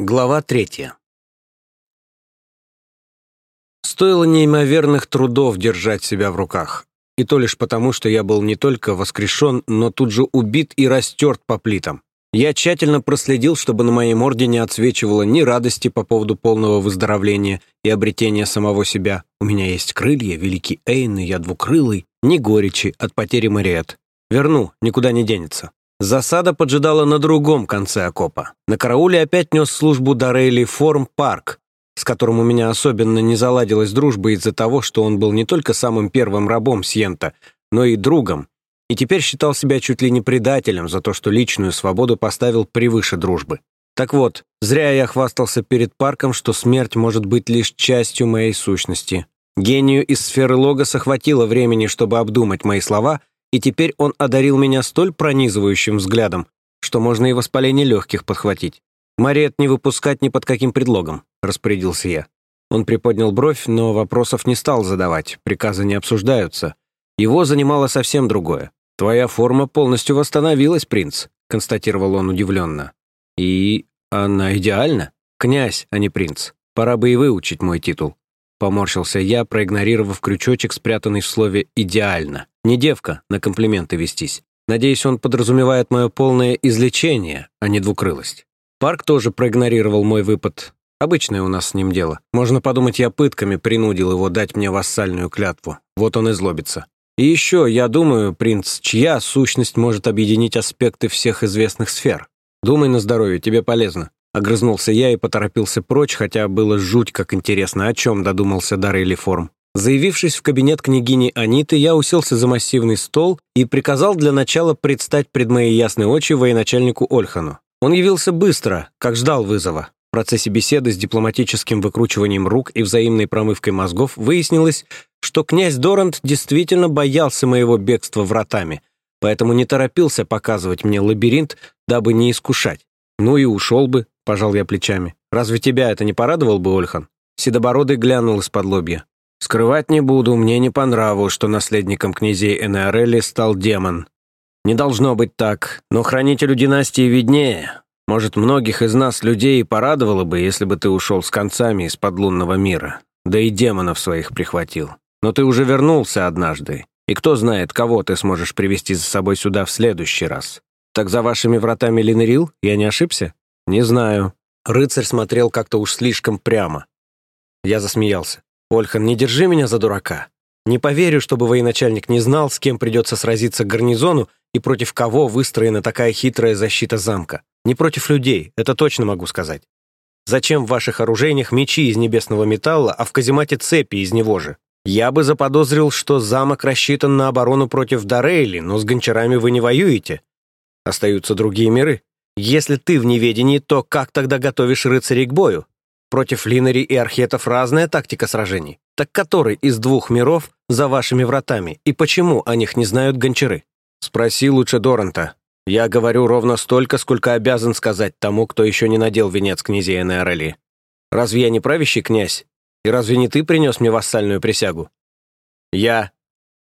Глава третья. Стоило неимоверных трудов держать себя в руках. И то лишь потому, что я был не только воскрешен, но тут же убит и растерт по плитам. Я тщательно проследил, чтобы на моей морде не отсвечивало ни радости по поводу полного выздоровления и обретения самого себя. У меня есть крылья, великий Эйн, и я двукрылый, ни горечи от потери Мариет. Верну, никуда не денется. Засада поджидала на другом конце окопа. На карауле опять нес службу Дарейли Форм Парк, с которым у меня особенно не заладилась дружба из-за того, что он был не только самым первым рабом Сьента, но и другом, и теперь считал себя чуть ли не предателем за то, что личную свободу поставил превыше дружбы. Так вот, зря я хвастался перед парком, что смерть может быть лишь частью моей сущности. Гению из сферы Логоса хватило времени, чтобы обдумать мои слова и теперь он одарил меня столь пронизывающим взглядом, что можно и воспаление легких подхватить. «Мариет не выпускать ни под каким предлогом», — распорядился я. Он приподнял бровь, но вопросов не стал задавать, приказы не обсуждаются. Его занимало совсем другое. «Твоя форма полностью восстановилась, принц», — констатировал он удивленно. «И она идеальна? Князь, а не принц. Пора бы и выучить мой титул». Поморщился я, проигнорировав крючочек, спрятанный в слове «идеально». Не девка на комплименты вестись. Надеюсь, он подразумевает мое полное излечение, а не двукрылость. Парк тоже проигнорировал мой выпад. Обычное у нас с ним дело. Можно подумать, я пытками принудил его дать мне вассальную клятву. Вот он и злобится. И еще, я думаю, принц, чья сущность может объединить аспекты всех известных сфер? Думай на здоровье, тебе полезно. Огрызнулся я и поторопился прочь, хотя было жуть как интересно, о чем додумался Даррелли Форм. Заявившись в кабинет княгини Аниты, я уселся за массивный стол и приказал для начала предстать пред мои ясные очи военачальнику Ольхану. Он явился быстро, как ждал вызова. В процессе беседы с дипломатическим выкручиванием рук и взаимной промывкой мозгов выяснилось, что князь Дорант действительно боялся моего бегства вратами, поэтому не торопился показывать мне лабиринт, дабы не искушать. «Ну и ушел бы», — пожал я плечами. «Разве тебя это не порадовал бы, Ольхан?» Седобородый глянул из-под лобья. Скрывать не буду, мне не по нраву, что наследником князей Энеорелли стал демон. Не должно быть так, но хранителю династии виднее. Может, многих из нас, людей, порадовало бы, если бы ты ушел с концами из-под лунного мира, да и демонов своих прихватил. Но ты уже вернулся однажды, и кто знает, кого ты сможешь привести за собой сюда в следующий раз. Так за вашими вратами Линерил? Я не ошибся? Не знаю. Рыцарь смотрел как-то уж слишком прямо. Я засмеялся. «Ольхан, не держи меня за дурака. Не поверю, чтобы военачальник не знал, с кем придется сразиться гарнизону и против кого выстроена такая хитрая защита замка. Не против людей, это точно могу сказать. Зачем в ваших оружейнях мечи из небесного металла, а в каземате цепи из него же? Я бы заподозрил, что замок рассчитан на оборону против Дарейли, но с гончарами вы не воюете. Остаются другие миры. Если ты в неведении, то как тогда готовишь рыцарей к бою? Против Линари и Архетов разная тактика сражений. Так который из двух миров за вашими вратами, и почему о них не знают гончары? Спроси лучше Доранта. Я говорю ровно столько, сколько обязан сказать тому, кто еще не надел венец князей Энеорели. Разве я не правящий князь? И разве не ты принес мне вассальную присягу? Я.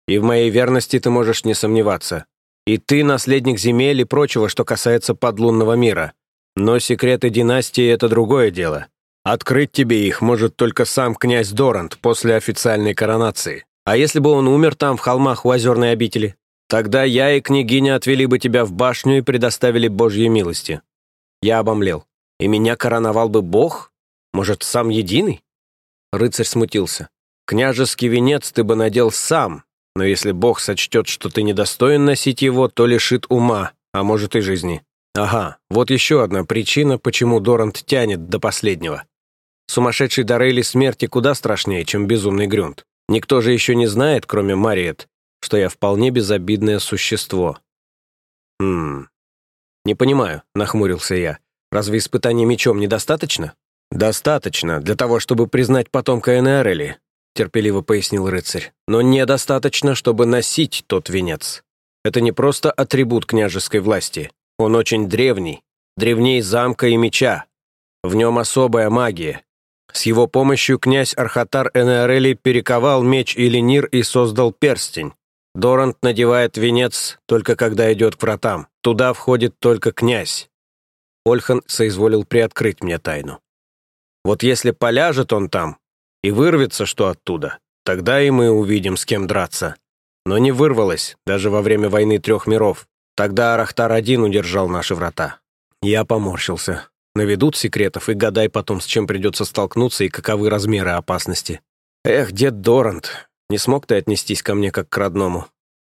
И в моей верности ты можешь не сомневаться. И ты наследник земель и прочего, что касается подлунного мира. Но секреты династии — это другое дело. Открыть тебе их может только сам князь Дорант после официальной коронации. А если бы он умер там, в холмах у озерной обители? Тогда я и княгиня отвели бы тебя в башню и предоставили Божьей милости. Я обомлел. И меня короновал бы Бог? Может, сам единый? Рыцарь смутился. Княжеский венец ты бы надел сам, но если Бог сочтет, что ты недостоин носить его, то лишит ума, а может и жизни. Ага, вот еще одна причина, почему Дорант тянет до последнего. Сумасшедший Дорейли смерти куда страшнее, чем безумный Грюнд. Никто же еще не знает, кроме Мариет, что я вполне безобидное существо. Хм. Не понимаю, нахмурился я. Разве испытание мечом недостаточно? Достаточно для того, чтобы признать потомка Энеорели, терпеливо пояснил рыцарь. Но недостаточно, чтобы носить тот венец. Это не просто атрибут княжеской власти. Он очень древний, древней замка и меча. В нем особая магия, с его помощью князь Архатар Энеорели перековал меч Илинир и создал перстень. Дорант надевает венец только когда идет к вратам. Туда входит только князь. Ольхан соизволил приоткрыть мне тайну. Вот если поляжет он там и вырвется что оттуда, тогда и мы увидим, с кем драться. Но не вырвалось, даже во время войны трех миров. Тогда Арахтар один удержал наши врата. Я поморщился. Наведут секретов и гадай потом, с чем придется столкнуться и каковы размеры опасности. Эх, дед Дорант, не смог ты отнестись ко мне как к родному.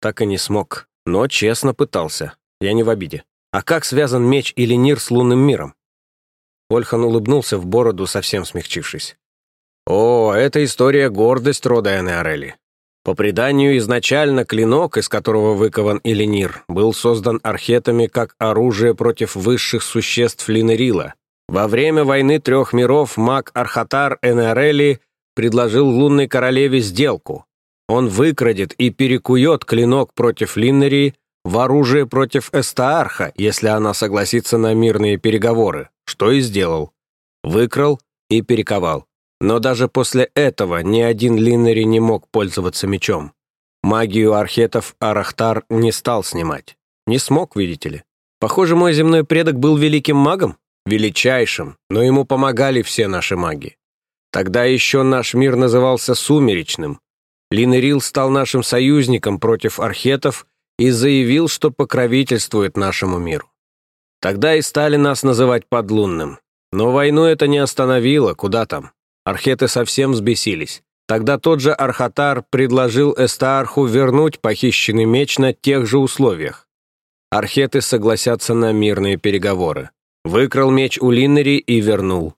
Так и не смог, но честно пытался. Я не в обиде. А как связан меч или Нир с лунным миром? Ольхан улыбнулся в бороду, совсем смягчившись. «О, это история гордость рода Энеорели. По преданию, изначально клинок, из которого выкован Эленир, был создан архетами как оружие против высших существ Линерила. Во время войны трех миров маг Архатар Энерели предложил лунной королеве сделку. Он выкрадет и перекует клинок против Линнерии в оружие против Эстаарха, если она согласится на мирные переговоры, что и сделал. Выкрал и перековал. Но даже после этого ни один Линнери не мог пользоваться мечом. Магию архетов Арахтар не стал снимать. Не смог, видите ли. Похоже, мой земной предок был великим магом? Величайшим, но ему помогали все наши маги. Тогда еще наш мир назывался Сумеречным. Линерил стал нашим союзником против архетов и заявил, что покровительствует нашему миру. Тогда и стали нас называть подлунным. Но войну это не остановило, куда там. Археты совсем взбесились. Тогда тот же Архатар предложил Эстаарху вернуть похищенный меч на тех же условиях. Археты согласятся на мирные переговоры. Выкрал меч у Линнери и вернул.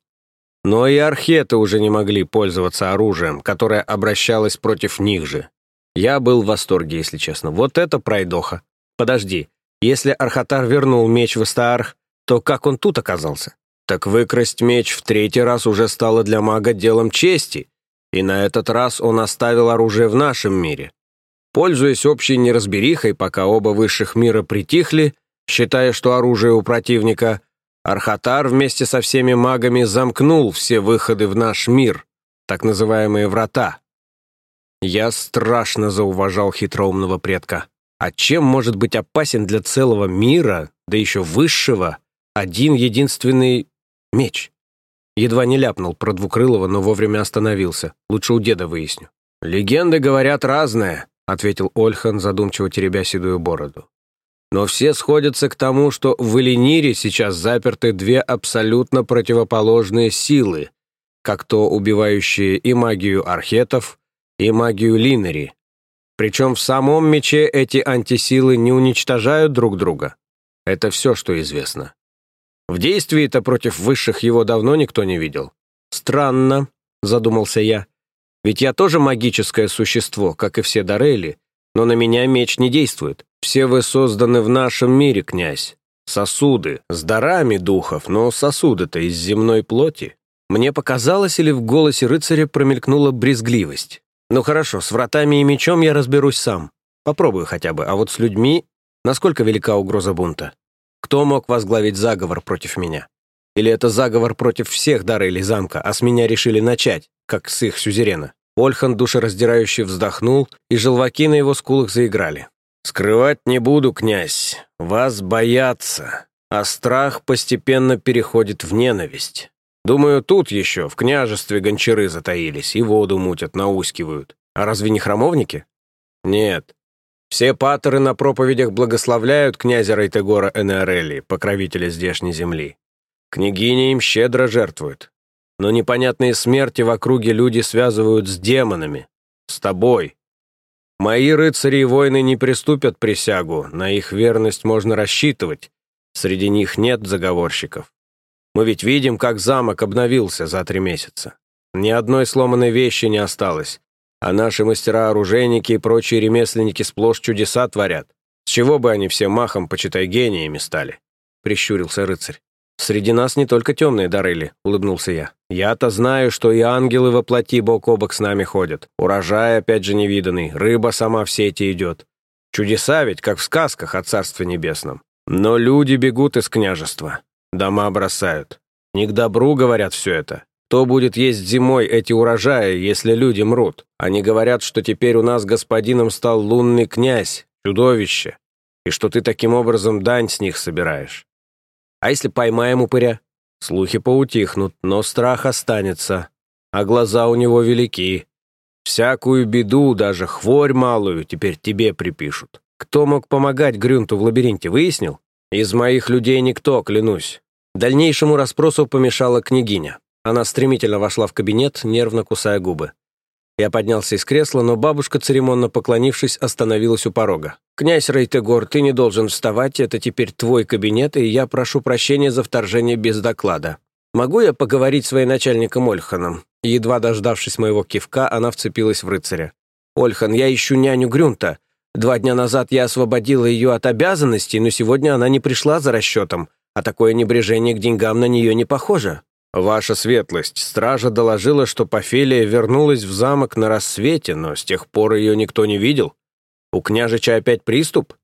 Но и археты уже не могли пользоваться оружием, которое обращалось против них же. Я был в восторге, если честно. Вот это пройдоха. Подожди, если Архатар вернул меч в Эстаарх, то как он тут оказался? Так выкрасть меч в третий раз уже стало для мага делом чести, и на этот раз он оставил оружие в нашем мире. Пользуясь общей неразберихой, пока оба высших мира притихли, считая, что оружие у противника, Архатар вместе со всеми магами замкнул все выходы в наш мир, так называемые врата. Я страшно зауважал хитроумного предка. А чем может быть опасен для целого мира, да еще высшего, один единственный Меч. Едва не ляпнул про Двукрылого, но вовремя остановился. Лучше у деда выясню. «Легенды говорят разное», — ответил Ольхан, задумчиво теребя седую бороду. «Но все сходятся к тому, что в Эленире сейчас заперты две абсолютно противоположные силы, как то убивающие и магию архетов, и магию Линери. Причем в самом мече эти антисилы не уничтожают друг друга. Это все, что известно. В действии-то против высших его давно никто не видел. Странно, задумался я. Ведь я тоже магическое существо, как и все Дарели, но на меня меч не действует. Все вы созданы в нашем мире, князь. Сосуды, с дарами духов, но сосуды-то из земной плоти. Мне показалось, или в голосе рыцаря промелькнула брезгливость. Ну хорошо, с вратами и мечом я разберусь сам. Попробую хотя бы, а вот с людьми... Насколько велика угроза бунта? Кто мог возглавить заговор против меня? Или это заговор против всех Дарели замка, а с меня решили начать, как с их сюзерена? Ольхан душераздирающе вздохнул, и желваки на его скулах заиграли. «Скрывать не буду, князь. Вас боятся, а страх постепенно переходит в ненависть. Думаю, тут еще, в княжестве гончары затаились и воду мутят, наускивают. А разве не храмовники? Нет, все патеры на проповедях благословляют князя Рейтегора Энеорелли, покровителя здешней земли. Княгиня им щедро жертвует. Но непонятные смерти в округе люди связывают с демонами, с тобой. Мои рыцари и воины не приступят присягу, на их верность можно рассчитывать. Среди них нет заговорщиков. Мы ведь видим, как замок обновился за три месяца. Ни одной сломанной вещи не осталось, а наши мастера-оружейники и прочие ремесленники сплошь чудеса творят. С чего бы они все махом, почитай, гениями стали?» — прищурился рыцарь. «Среди нас не только темные дарыли», — улыбнулся я. «Я-то знаю, что и ангелы во плоти бок о бок с нами ходят. Урожай, опять же, невиданный, рыба сама в сети идет. Чудеса ведь, как в сказках о Царстве Небесном. Но люди бегут из княжества, дома бросают. Не к добру, говорят, все это. Кто будет есть зимой эти урожаи, если люди мрут? Они говорят, что теперь у нас господином стал лунный князь, чудовище, и что ты таким образом дань с них собираешь. А если поймаем упыря? Слухи поутихнут, но страх останется, а глаза у него велики. Всякую беду, даже хворь малую, теперь тебе припишут. Кто мог помогать Грюнту в лабиринте, выяснил? Из моих людей никто, клянусь. Дальнейшему расспросу помешала княгиня. Она стремительно вошла в кабинет, нервно кусая губы. Я поднялся из кресла, но бабушка, церемонно поклонившись, остановилась у порога. «Князь Рейтегор, ты не должен вставать, это теперь твой кабинет, и я прошу прощения за вторжение без доклада. Могу я поговорить с военачальником Ольханом?» Едва дождавшись моего кивка, она вцепилась в рыцаря. «Ольхан, я ищу няню Грюнта. Два дня назад я освободила ее от обязанностей, но сегодня она не пришла за расчетом, а такое небрежение к деньгам на нее не похоже». «Ваша светлость, стража доложила, что Пафелия вернулась в замок на рассвете, но с тех пор ее никто не видел. У княжича опять приступ?»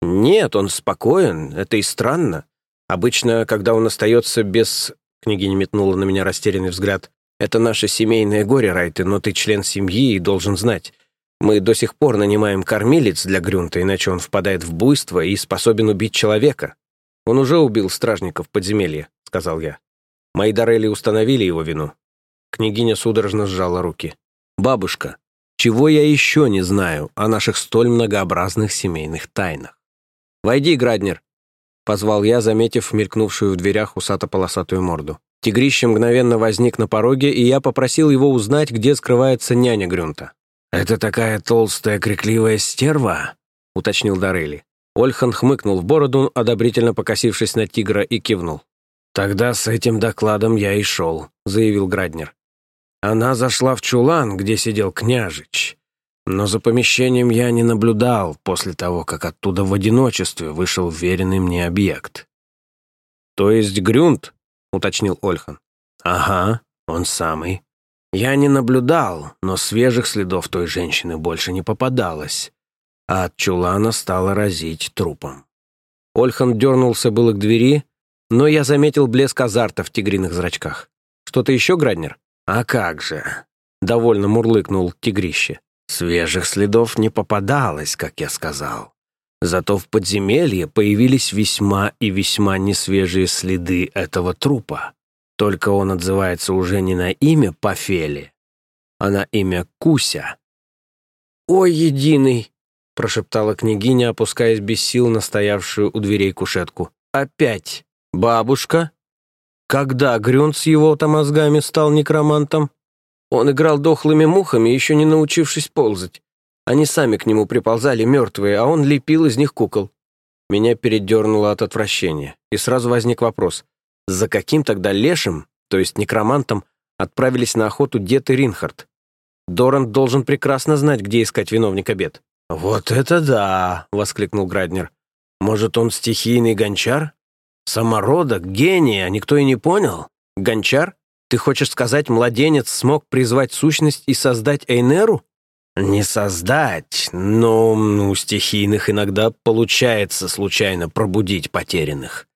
«Нет, он спокоен, это и странно. Обычно, когда он остается без...» Княгиня метнула на меня растерянный взгляд. «Это наше семейное горе, Райты, но ты член семьи и должен знать. Мы до сих пор нанимаем кормилец для Грюнта, иначе он впадает в буйство и способен убить человека. Он уже убил стражников подземелья», — сказал я. Мои Дарели установили его вину. Княгиня судорожно сжала руки. «Бабушка, чего я еще не знаю о наших столь многообразных семейных тайнах?» «Войди, Граднер», — позвал я, заметив мелькнувшую в дверях усато-полосатую морду. Тигрище мгновенно возник на пороге, и я попросил его узнать, где скрывается няня Грюнта. «Это такая толстая, крикливая стерва?» — уточнил Дарели. Ольхан хмыкнул в бороду, одобрительно покосившись на тигра, и кивнул. «Тогда с этим докладом я и шел», — заявил Граднер. «Она зашла в чулан, где сидел княжич, но за помещением я не наблюдал после того, как оттуда в одиночестве вышел веренный мне объект». «То есть Грюнт?» — уточнил Ольхан. «Ага, он самый. Я не наблюдал, но свежих следов той женщины больше не попадалось, а от чулана стало разить трупом». Ольхан дернулся было к двери, но я заметил блеск азарта в тигриных зрачках. «Что-то еще, Граднер?» «А как же!» — довольно мурлыкнул тигрище. «Свежих следов не попадалось, как я сказал. Зато в подземелье появились весьма и весьма несвежие следы этого трупа. Только он отзывается уже не на имя Пафели, а на имя Куся». «Ой, единый!» — прошептала княгиня, опускаясь без сил на стоявшую у дверей кушетку. «Опять!» Бабушка? Когда Грюн с его-то мозгами стал некромантом? Он играл дохлыми мухами, еще не научившись ползать. Они сами к нему приползали мертвые, а он лепил из них кукол. Меня передернуло от отвращения, и сразу возник вопрос. За каким тогда лешим, то есть некромантом, отправились на охоту дед и Ринхард? Доран должен прекрасно знать, где искать виновника бед. «Вот это да!» — воскликнул Граднер. «Может, он стихийный гончар? Самородок, гений, а никто и не понял? Гончар? Ты хочешь сказать, младенец смог призвать сущность и создать Эйнеру? Не создать, но у стихийных иногда получается случайно пробудить потерянных.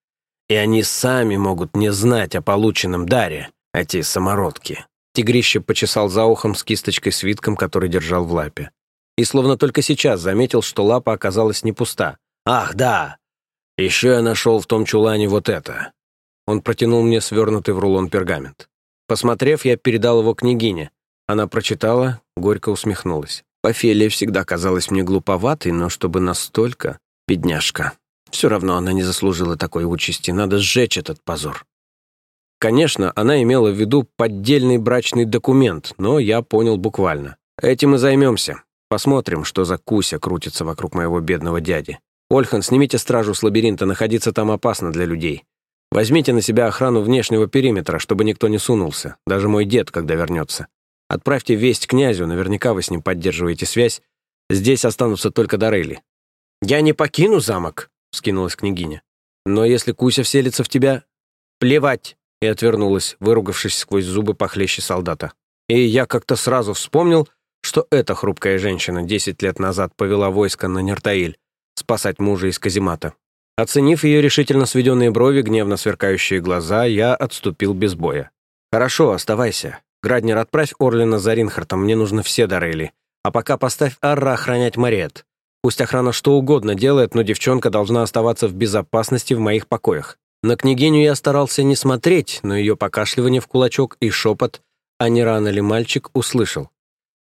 И они сами могут не знать о полученном даре, эти самородки. Тигрище почесал за ухом с кисточкой свитком, который держал в лапе. И словно только сейчас заметил, что лапа оказалась не пуста. «Ах, да! Еще я нашел в том чулане вот это». Он протянул мне свернутый в рулон пергамент. Посмотрев, я передал его княгине. Она прочитала, горько усмехнулась. Офелия всегда казалась мне глуповатой, но чтобы настолько... Бедняжка. Все равно она не заслужила такой участи, надо сжечь этот позор. Конечно, она имела в виду поддельный брачный документ, но я понял буквально. Этим и займемся. Посмотрим, что за куся крутится вокруг моего бедного дяди. «Ольхан, снимите стражу с лабиринта, находиться там опасно для людей. Возьмите на себя охрану внешнего периметра, чтобы никто не сунулся, даже мой дед, когда вернется. Отправьте весть князю, наверняка вы с ним поддерживаете связь. Здесь останутся только Дарейли». «Я не покину замок», — скинулась княгиня. «Но если Куся вселится в тебя...» «Плевать!» — и отвернулась, выругавшись сквозь зубы похлеще солдата. И я как-то сразу вспомнил, что эта хрупкая женщина десять лет назад повела войско на Нертаиль, спасать мужа из каземата. Оценив ее решительно сведенные брови, гневно сверкающие глаза, я отступил без боя. «Хорошо, оставайся. Граднер, отправь Орлина за Ринхартом, мне нужны все Дарели. А пока поставь Арра охранять Мариет. Пусть охрана что угодно делает, но девчонка должна оставаться в безопасности в моих покоях. На княгиню я старался не смотреть, но ее покашливание в кулачок и шепот, а не рано ли мальчик, услышал.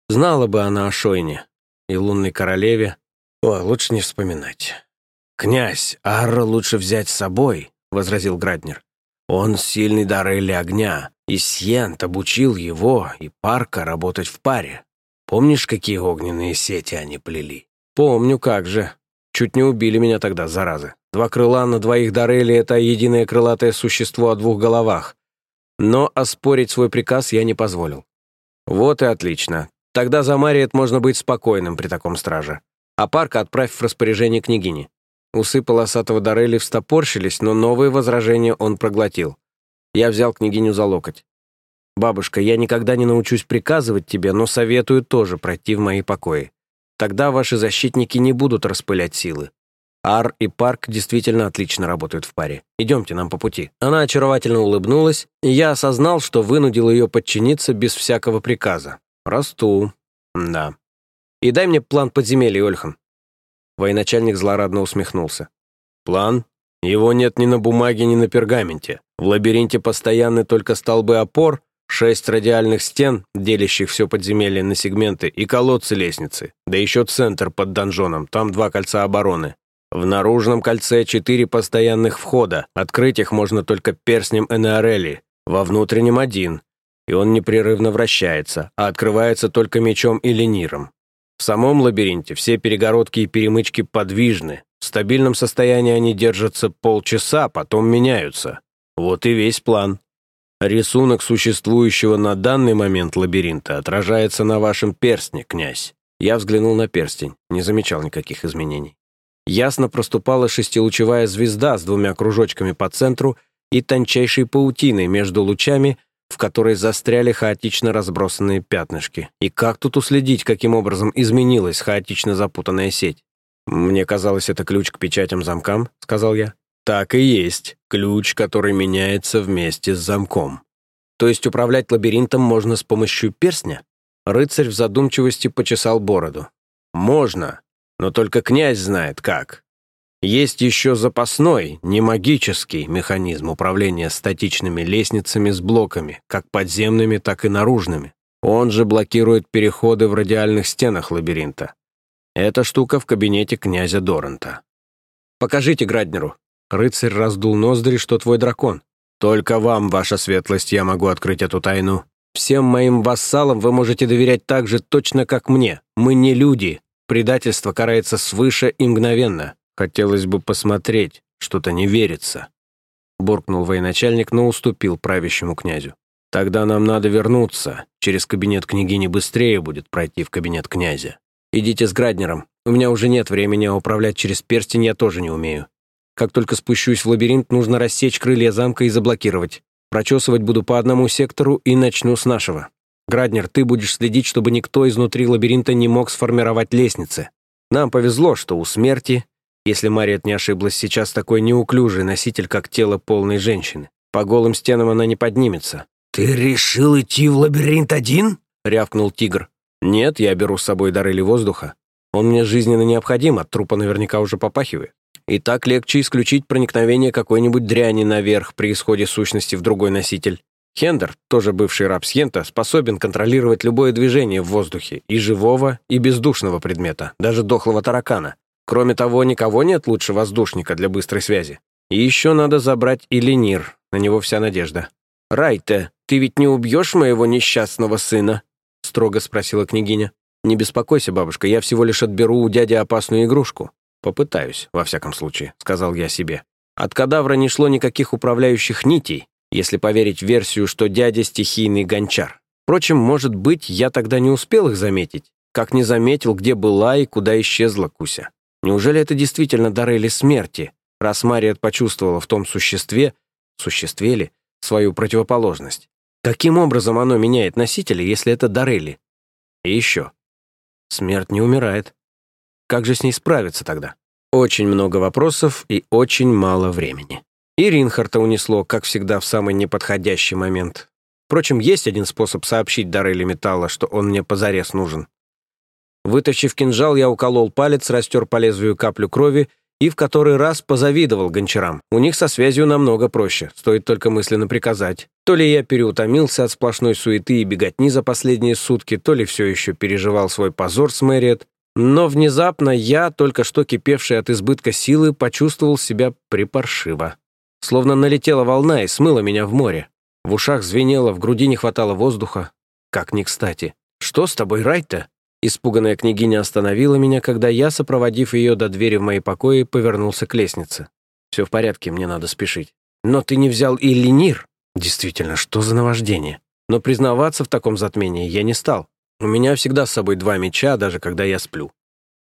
Знала бы она о Шойне и лунной королеве. О, лучше не вспоминать. «Князь, Арра лучше взять с собой», — возразил Граднер. «Он сильный дар или огня, и Сьент обучил его и Парка работать в паре. Помнишь, какие огненные сети они плели?» «Помню, как же. Чуть не убили меня тогда, заразы. Два крыла на двоих Дарели — это единое крылатое существо о двух головах. Но оспорить свой приказ я не позволил. Вот и отлично. Тогда за Мариет можно быть спокойным при таком страже. А парка отправь в распоряжение княгини. Усы полосатого Дарели встопорщились, но новые возражения он проглотил. Я взял княгиню за локоть. «Бабушка, я никогда не научусь приказывать тебе, но советую тоже пройти в мои покои. Тогда ваши защитники не будут распылять силы. Ар и Парк действительно отлично работают в паре. Идемте нам по пути». Она очаровательно улыбнулась, и я осознал, что вынудил ее подчиниться без всякого приказа. «Расту. Да. И дай мне план подземелья, Ольхан». Военачальник злорадно усмехнулся. «План? Его нет ни на бумаге, ни на пергаменте. В лабиринте постоянны только столбы опор, шесть радиальных стен, делящих все подземелье на сегменты, и колодцы лестницы. Да еще центр под донжоном, там два кольца обороны. В наружном кольце четыре постоянных входа, открыть их можно только перстнем Энеорели, во внутреннем один, и он непрерывно вращается, а открывается только мечом или ниром. В самом лабиринте все перегородки и перемычки подвижны, в стабильном состоянии они держатся полчаса, потом меняются. Вот и весь план. Рисунок существующего на данный момент лабиринта отражается на вашем перстне, князь. Я взглянул на перстень, не замечал никаких изменений. Ясно проступала шестилучевая звезда с двумя кружочками по центру и тончайшей паутиной между лучами, в которой застряли хаотично разбросанные пятнышки. И как тут уследить, каким образом изменилась хаотично запутанная сеть? «Мне казалось, это ключ к печатям-замкам», — сказал я. «Так и есть. Ключ, который меняется вместе с замком. То есть управлять лабиринтом можно с помощью перстня?» Рыцарь в задумчивости почесал бороду. «Можно, но только князь знает как. Есть еще запасной, не магический механизм управления статичными лестницами с блоками, как подземными, так и наружными. Он же блокирует переходы в радиальных стенах лабиринта. Эта штука в кабинете князя Доранта. «Покажите Граднеру». Рыцарь раздул ноздри, что твой дракон. «Только вам, ваша светлость, я могу открыть эту тайну. Всем моим вассалам вы можете доверять так же точно, как мне. Мы не люди, Предательство карается свыше и мгновенно. Хотелось бы посмотреть, что-то не верится. Буркнул военачальник, но уступил правящему князю. Тогда нам надо вернуться. Через кабинет княгини быстрее будет пройти в кабинет князя. Идите с Граднером. У меня уже нет времени, а управлять через перстень я тоже не умею. Как только спущусь в лабиринт, нужно рассечь крылья замка и заблокировать. Прочесывать буду по одному сектору и начну с нашего. Граднер, ты будешь следить, чтобы никто изнутри лабиринта не мог сформировать лестницы. Нам повезло, что у смерти, если Мариет не ошиблась, сейчас такой неуклюжий носитель, как тело полной женщины. По голым стенам она не поднимется. «Ты решил идти в лабиринт один?» — рявкнул тигр. «Нет, я беру с собой дар или воздуха. Он мне жизненно необходим, от трупа наверняка уже попахивает. И так легче исключить проникновение какой-нибудь дряни наверх при исходе сущности в другой носитель. Хендер, тоже бывший раб Сьента, способен контролировать любое движение в воздухе, и живого, и бездушного предмета, даже дохлого таракана. Кроме того, никого нет лучше воздушника для быстрой связи. И еще надо забрать Илинир, на него вся надежда. «Райте, ты ведь не убьешь моего несчастного сына?» — строго спросила княгиня. «Не беспокойся, бабушка, я всего лишь отберу у дяди опасную игрушку. Попытаюсь, во всяком случае», — сказал я себе. От кадавра не шло никаких управляющих нитей, если поверить версию, что дядя стихийный гончар. Впрочем, может быть, я тогда не успел их заметить, как не заметил, где была и куда исчезла Куся. Неужели это действительно Дарели смерти, раз Мариет почувствовала в том существе, существе ли, свою противоположность? Каким образом оно меняет носителя, если это Дарели? И еще. Смерть не умирает. Как же с ней справиться тогда? Очень много вопросов и очень мало времени. И Ринхарта унесло, как всегда, в самый неподходящий момент. Впрочем, есть один способ сообщить Дарели Металла, что он мне позарез нужен. Вытащив кинжал, я уколол палец, растер по лезвию каплю крови и в который раз позавидовал гончарам. У них со связью намного проще, стоит только мысленно приказать. То ли я переутомился от сплошной суеты и беготни за последние сутки, то ли все еще переживал свой позор с Мэриет, но внезапно я, только что кипевший от избытка силы, почувствовал себя припаршиво. Словно налетела волна и смыла меня в море. В ушах звенело, в груди не хватало воздуха. Как ни кстати. «Что с тобой, Райта?» Испуганная княгиня остановила меня, когда я, сопроводив ее до двери в мои покои, повернулся к лестнице. «Все в порядке, мне надо спешить». «Но ты не взял и ленир?» «Действительно, что за наваждение?» Но признаваться в таком затмении я не стал. У меня всегда с собой два меча, даже когда я сплю.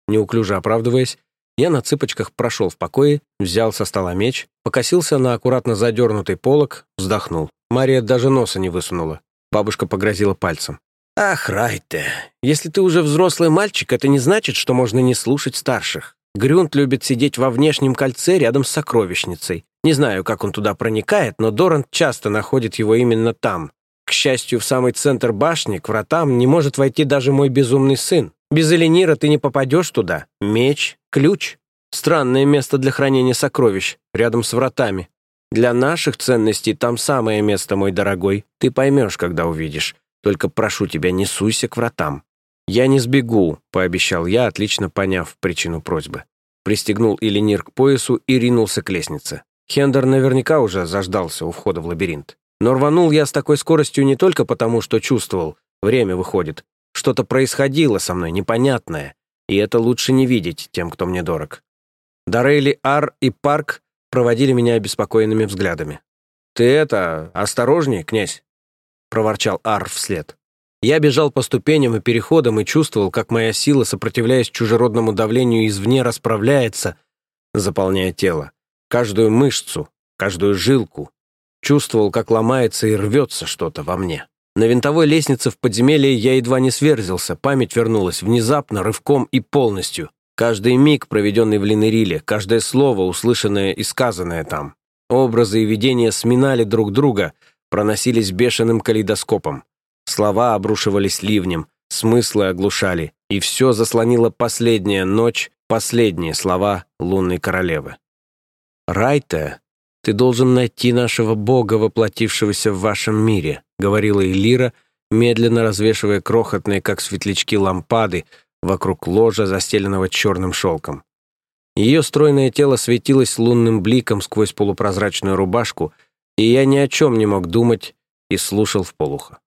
Неуклюже оправдываясь, я на цыпочках прошел в покое, взял со стола меч, покосился на аккуратно задернутый полог, вздохнул. Мария даже носа не высунула. Бабушка погрозила пальцем. «Ах, Райте, если ты уже взрослый мальчик, это не значит, что можно не слушать старших. Грюнд любит сидеть во внешнем кольце рядом с сокровищницей. Не знаю, как он туда проникает, но Дорант часто находит его именно там. К счастью, в самый центр башни, к вратам, не может войти даже мой безумный сын. Без Эленира ты не попадешь туда. Меч, ключ. Странное место для хранения сокровищ, рядом с вратами. Для наших ценностей там самое место, мой дорогой. Ты поймешь, когда увидишь. Только прошу тебя, не суйся к вратам». «Я не сбегу», — пообещал я, отлично поняв причину просьбы. Пристегнул Эленир к поясу и ринулся к лестнице. Хендер наверняка уже заждался у входа в лабиринт. Но рванул я с такой скоростью не только потому, что чувствовал, время выходит. Что-то происходило со мной непонятное, и это лучше не видеть тем, кто мне дорог. Дарейли Ар и Парк проводили меня обеспокоенными взглядами. «Ты это, осторожней, князь!» Проворчал Ар вслед. Я бежал по ступеням и переходам и чувствовал, как моя сила, сопротивляясь чужеродному давлению извне, расправляется, заполняя тело. Каждую мышцу, каждую жилку. Чувствовал, как ломается и рвется что-то во мне. На винтовой лестнице в подземелье я едва не сверзился, память вернулась внезапно, рывком и полностью. Каждый миг, проведенный в Линериле, каждое слово, услышанное и сказанное там. Образы и видения сминали друг друга — проносились бешеным калейдоскопом. Слова обрушивались ливнем, смыслы оглушали, и все заслонила последняя ночь, последние слова лунной королевы. «Райта, ты должен найти нашего Бога, воплотившегося в вашем мире», говорила Элира, медленно развешивая крохотные, как светлячки, лампады вокруг ложа, застеленного черным шелком. Ее стройное тело светилось лунным бликом сквозь полупрозрачную рубашку, и я ни о чем не мог думать и слушал в полухо.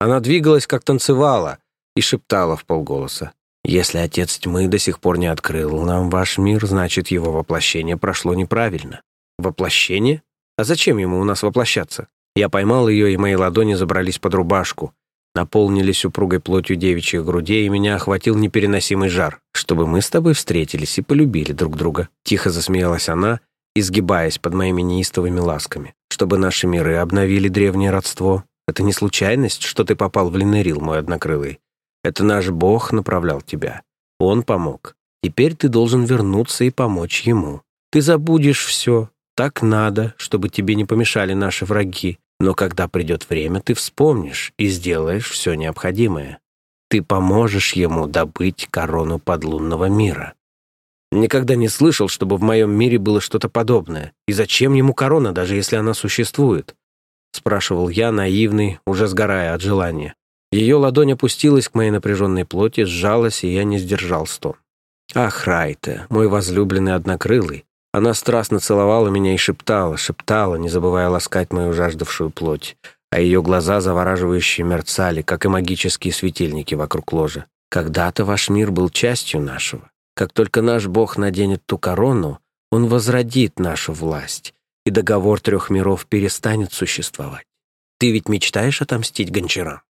Она двигалась, как танцевала, и шептала в полголоса. «Если Отец Тьмы до сих пор не открыл нам ваш мир, значит, его воплощение прошло неправильно». «Воплощение? А зачем ему у нас воплощаться?» Я поймал ее, и мои ладони забрались под рубашку, наполнились упругой плотью девичьих грудей, и меня охватил непереносимый жар. «Чтобы мы с тобой встретились и полюбили друг друга», — тихо засмеялась она, изгибаясь под моими неистовыми ласками чтобы наши миры обновили древнее родство. Это не случайность, что ты попал в Линерил, мой однокрылый. Это наш Бог направлял тебя. Он помог. Теперь ты должен вернуться и помочь ему. Ты забудешь все. Так надо, чтобы тебе не помешали наши враги. Но когда придет время, ты вспомнишь и сделаешь все необходимое. Ты поможешь ему добыть корону подлунного мира. Никогда не слышал, чтобы в моем мире было что-то подобное. И зачем ему корона, даже если она существует? Спрашивал я, наивный, уже сгорая от желания. Ее ладонь опустилась к моей напряженной плоти, сжалась, и я не сдержал стон. «Ах, Райта, мой возлюбленный однокрылый!» Она страстно целовала меня и шептала, шептала, не забывая ласкать мою жаждавшую плоть, а ее глаза завораживающие мерцали, как и магические светильники вокруг ложа. «Когда-то ваш мир был частью нашего. Как только наш Бог наденет ту корону, Он возродит нашу власть, и договор трех миров перестанет существовать. Ты ведь мечтаешь отомстить гончарам?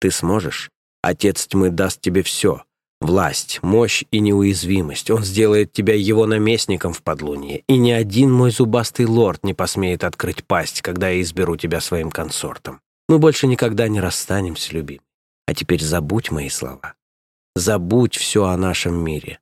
Ты сможешь. Отец тьмы даст тебе все — власть, мощь и неуязвимость. Он сделает тебя его наместником в подлунье, и ни один мой зубастый лорд не посмеет открыть пасть, когда я изберу тебя своим консортом. Мы больше никогда не расстанемся, любим. А теперь забудь мои слова. Забудь все о нашем мире.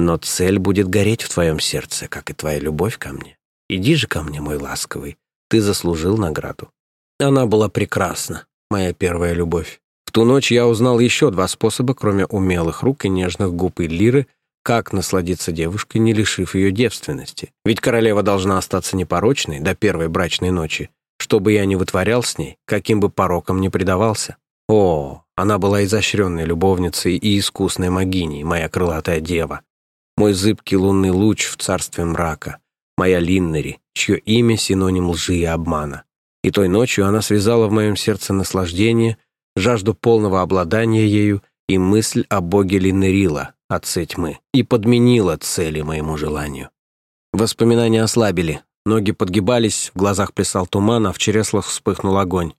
Но цель будет гореть в твоем сердце, как и твоя любовь ко мне. Иди же ко мне, мой ласковый, ты заслужил награду. Она была прекрасна, моя первая любовь. В ту ночь я узнал еще два способа, кроме умелых рук и нежных губ и лиры, Как насладиться девушкой, не лишив ее девственности? Ведь королева должна остаться непорочной до первой брачной ночи, чтобы я не вытворял с ней, каким бы пороком ни предавался. О, она была изощренной любовницей и искусной могиней, моя крылатая дева. Мой зыбкий лунный луч в царстве мрака, моя Линнери, чье имя синоним лжи и обмана. И той ночью она связала в моем сердце наслаждение, жажду полного обладания ею и мысль о боге Линнерила, отце тьмы, и подменила цели моему желанию. Воспоминания ослабили, ноги подгибались, в глазах плясал туман, а в череслах вспыхнул огонь.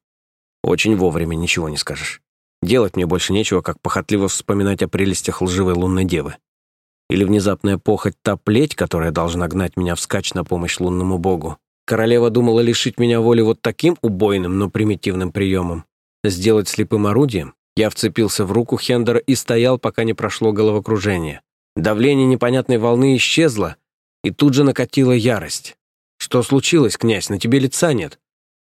Очень вовремя, ничего не скажешь. Делать мне больше нечего, как похотливо вспоминать о прелестях лживой лунной девы. Или внезапная похоть та плеть, которая должна гнать меня вскачь на помощь лунному богу. Королева думала лишить меня воли вот таким убойным, но примитивным приемом. Сделать слепым орудием? Я вцепился в руку Хендера и стоял, пока не прошло головокружение. Давление непонятной волны исчезло, и тут же накатила ярость. «Что случилось, князь? На тебе лица нет?»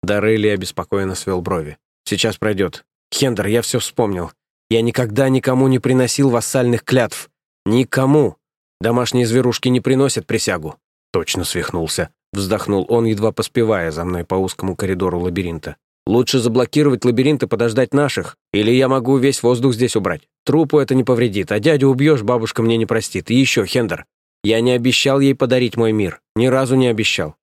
Дарелли обеспокоенно свел брови. «Сейчас пройдет. Хендер, я все вспомнил. Я никогда никому не приносил вассальных клятв. Никому. Домашние зверушки не приносят присягу». Точно свихнулся. Вздохнул он, едва поспевая за мной по узкому коридору лабиринта. «Лучше заблокировать лабиринт и подождать наших. Или я могу весь воздух здесь убрать. Трупу это не повредит, а дядю убьешь, бабушка мне не простит. И еще, Хендер, я не обещал ей подарить мой мир. Ни разу не обещал».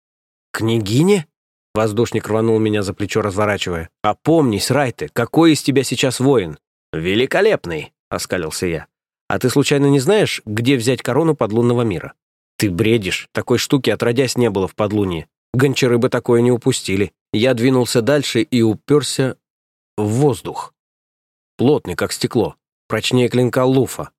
«Княгине?» Воздушник рванул меня за плечо, разворачивая. «Опомнись, Райте, какой из тебя сейчас воин?» «Великолепный!» — оскалился я. «А ты случайно не знаешь, где взять корону подлунного мира?» «Ты бредишь. Такой штуки отродясь не было в подлунье. Гончары бы такое не упустили». Я двинулся дальше и уперся в воздух. Плотный, как стекло. Прочнее клинка Луфа.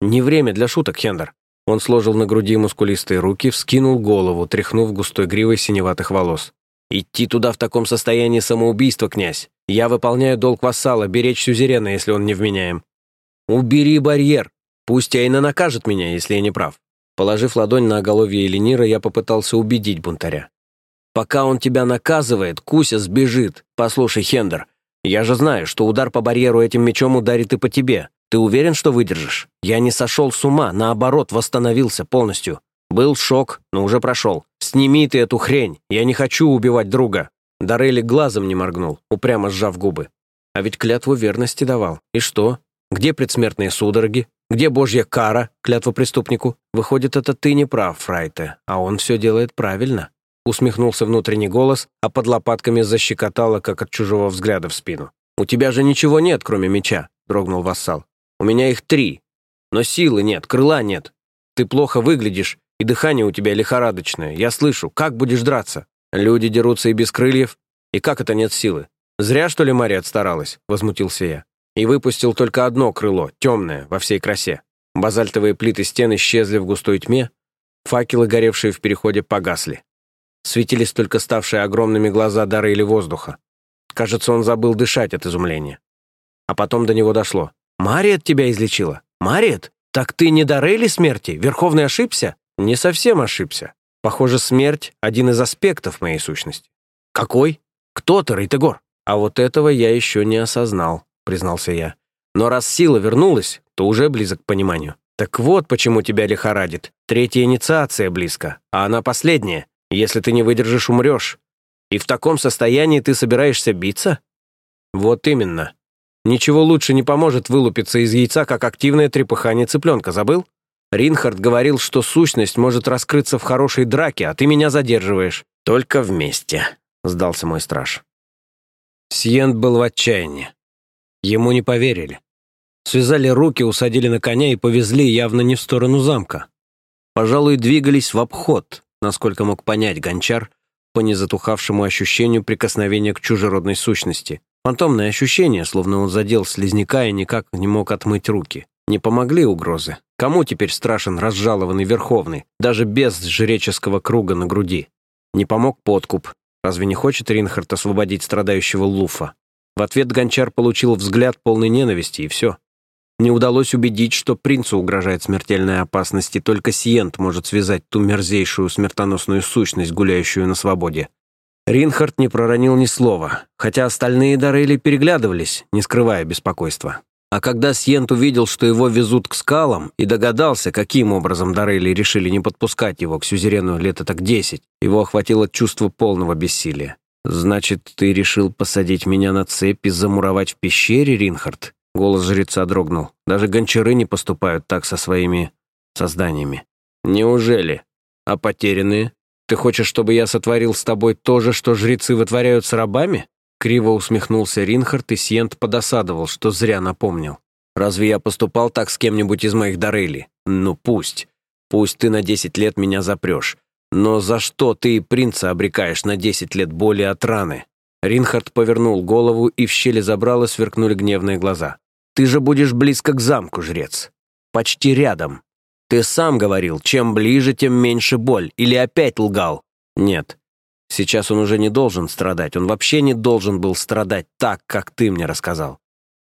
Не время для шуток, Хендер. Он сложил на груди мускулистые руки, вскинул голову, тряхнув густой гривой синеватых волос. «Идти туда в таком состоянии самоубийства, князь. Я выполняю долг вассала, беречь сюзерена, если он невменяем. Убери барьер. Пусть Айна накажет меня, если я не прав». Положив ладонь на оголовье Эленира, я попытался убедить бунтаря. «Пока он тебя наказывает, Куся сбежит. Послушай, Хендер, я же знаю, что удар по барьеру этим мечом ударит и по тебе. Ты уверен, что выдержишь? Я не сошел с ума, наоборот, восстановился полностью. Был шок, но уже прошел. Сними ты эту хрень, я не хочу убивать друга». Дарели глазом не моргнул, упрямо сжав губы. А ведь клятву верности давал. И что? Где предсмертные судороги? Где божья кара, клятва преступнику? Выходит, это ты не прав, Фрайте, а он все делает правильно. Усмехнулся внутренний голос, а под лопатками защекотало, как от чужого взгляда в спину. «У тебя же ничего нет, кроме меча», — дрогнул вассал. «У меня их три. Но силы нет, крыла нет. Ты плохо выглядишь и дыхание у тебя лихорадочное. Я слышу. Как будешь драться? Люди дерутся и без крыльев. И как это нет силы? Зря, что ли, Мария отстаралась?» — возмутился я. И выпустил только одно крыло, темное, во всей красе. Базальтовые плиты стен исчезли в густой тьме, факелы, горевшие в переходе, погасли. Светились только ставшие огромными глаза дары или воздуха. Кажется, он забыл дышать от изумления. А потом до него дошло. «Мариет тебя излечила? Мариет? Так ты не Дарели смерти? Верховный ошибся?» Не совсем ошибся. Похоже, смерть — один из аспектов моей сущности. Какой? Кто ты, Рейтегор? А вот этого я еще не осознал, признался я. Но раз сила вернулась, то уже близок к пониманию. Так вот, почему тебя лихорадит. Третья инициация близко, а она последняя. Если ты не выдержишь, умрешь. И в таком состоянии ты собираешься биться? Вот именно. Ничего лучше не поможет вылупиться из яйца, как активное трепыхание цыпленка, забыл? Ринхард говорил, что сущность может раскрыться в хорошей драке, а ты меня задерживаешь. Только вместе», — сдался мой страж. Сиент был в отчаянии. Ему не поверили. Связали руки, усадили на коня и повезли явно не в сторону замка. Пожалуй, двигались в обход, насколько мог понять гончар, по незатухавшему ощущению прикосновения к чужеродной сущности. Фантомное ощущение, словно он задел слизняка и никак не мог отмыть руки. Не помогли угрозы. Кому теперь страшен разжалованный Верховный, даже без жреческого круга на груди? Не помог подкуп. Разве не хочет Ринхард освободить страдающего Луфа? В ответ Гончар получил взгляд полной ненависти, и все. Не удалось убедить, что принцу угрожает смертельная опасность, и только Сиент может связать ту мерзейшую смертоносную сущность, гуляющую на свободе. Ринхард не проронил ни слова, хотя остальные Дарели переглядывались, не скрывая беспокойства. А когда Сьент увидел, что его везут к скалам, и догадался, каким образом Дарейли решили не подпускать его к сюзерену лет так десять, его охватило чувство полного бессилия. «Значит, ты решил посадить меня на цепь и замуровать в пещере, Ринхард?» Голос жреца дрогнул. «Даже гончары не поступают так со своими созданиями». «Неужели? А потерянные? Ты хочешь, чтобы я сотворил с тобой то же, что жрецы вытворяют с рабами?» Криво усмехнулся Ринхард, и Сиент подосадовал, что зря напомнил. «Разве я поступал так с кем-нибудь из моих Дорейли? Ну пусть. Пусть ты на десять лет меня запрешь. Но за что ты принца обрекаешь на десять лет боли от раны?» Ринхард повернул голову, и в щели забрала сверкнули гневные глаза. «Ты же будешь близко к замку, жрец. Почти рядом. Ты сам говорил, чем ближе, тем меньше боль. Или опять лгал?» «Нет. Сейчас он уже не должен страдать. Он вообще не должен был страдать так, как ты мне рассказал.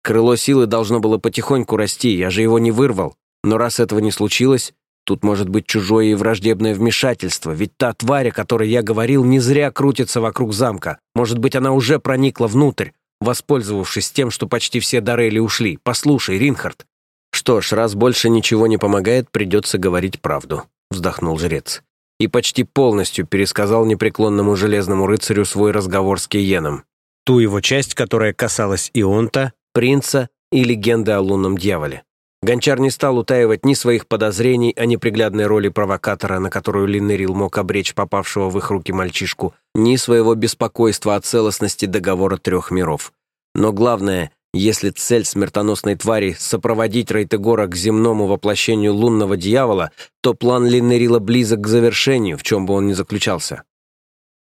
Крыло силы должно было потихоньку расти, я же его не вырвал. Но раз этого не случилось, тут может быть чужое и враждебное вмешательство, ведь та тварь, о которой я говорил, не зря крутится вокруг замка. Может быть, она уже проникла внутрь, воспользовавшись тем, что почти все Дорели ушли. Послушай, Ринхард. Что ж, раз больше ничего не помогает, придется говорить правду, вздохнул жрец и почти полностью пересказал непреклонному железному рыцарю свой разговор с Киеном. Ту его часть, которая касалась Ионта, принца и легенды о лунном дьяволе. Гончар не стал утаивать ни своих подозрений о неприглядной роли провокатора, на которую Линнерил мог обречь попавшего в их руки мальчишку, ни своего беспокойства о целостности договора трех миров. Но главное, если цель смертоносной твари — сопроводить Рейтегора к земному воплощению лунного дьявола, то план Линнерила близок к завершению, в чем бы он ни заключался.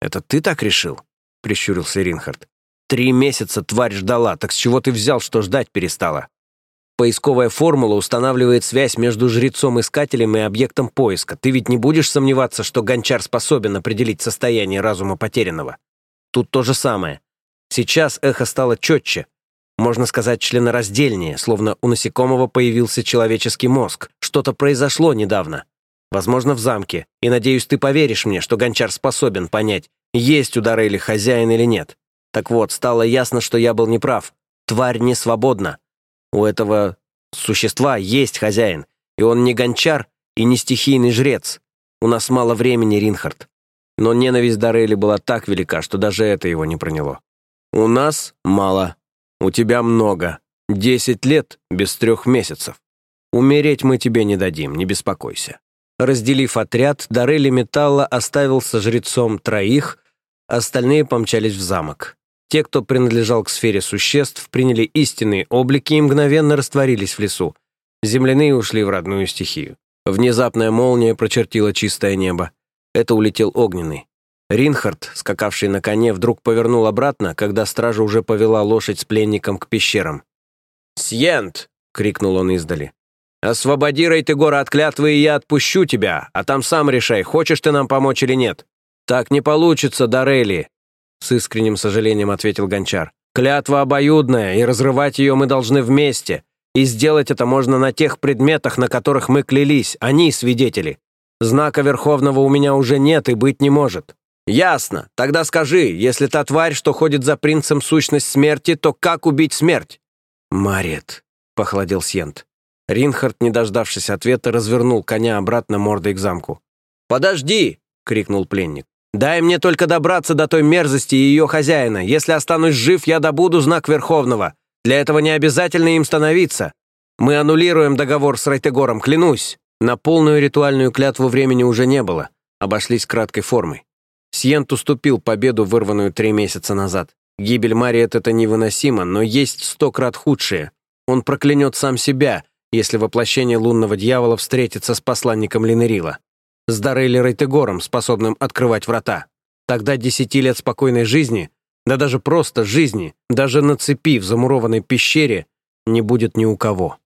«Это ты так решил?» — прищурился Ринхард. «Три месяца тварь ждала, так с чего ты взял, что ждать перестала?» Поисковая формула устанавливает связь между жрецом-искателем и объектом поиска. Ты ведь не будешь сомневаться, что гончар способен определить состояние разума потерянного. Тут то же самое. Сейчас эхо стало четче, можно сказать, членораздельнее, словно у насекомого появился человеческий мозг. Что-то произошло недавно. Возможно, в замке. И, надеюсь, ты поверишь мне, что гончар способен понять, есть у Дарели хозяин или нет. Так вот, стало ясно, что я был неправ. Тварь не свободна. У этого существа есть хозяин, и он не гончар и не стихийный жрец. У нас мало времени, Ринхард. Но ненависть Дарели была так велика, что даже это его не проняло. У нас мало у тебя много. Десять лет без трех месяцев. Умереть мы тебе не дадим, не беспокойся». Разделив отряд, Дарели Металла оставил со жрецом троих, остальные помчались в замок. Те, кто принадлежал к сфере существ, приняли истинные облики и мгновенно растворились в лесу. Земляные ушли в родную стихию. Внезапная молния прочертила чистое небо. Это улетел огненный. Ринхард, скакавший на коне, вдруг повернул обратно, когда стража уже повела лошадь с пленником к пещерам. «Сьент!» — крикнул он издали. «Освободи Рейтегора от клятвы, и я отпущу тебя, а там сам решай, хочешь ты нам помочь или нет. Так не получится, Дарели!» С искренним сожалением ответил Гончар. «Клятва обоюдная, и разрывать ее мы должны вместе. И сделать это можно на тех предметах, на которых мы клялись, они свидетели. Знака Верховного у меня уже нет и быть не может. «Ясно. Тогда скажи, если та тварь, что ходит за принцем сущность смерти, то как убить смерть?» «Марет», — похолодел Сьент. Ринхард, не дождавшись ответа, развернул коня обратно мордой к замку. «Подожди!» — крикнул пленник. «Дай мне только добраться до той мерзости и ее хозяина. Если останусь жив, я добуду знак Верховного. Для этого не обязательно им становиться. Мы аннулируем договор с Райтегором, клянусь». На полную ритуальную клятву времени уже не было. Обошлись краткой формой. Сьент уступил победу, вырванную три месяца назад. Гибель Мариет — это невыносимо, но есть сто крат худшее. Он проклянет сам себя, если воплощение лунного дьявола встретится с посланником Линерила. С Дарейли Рейтегором, способным открывать врата. Тогда десяти лет спокойной жизни, да даже просто жизни, даже на цепи в замурованной пещере, не будет ни у кого.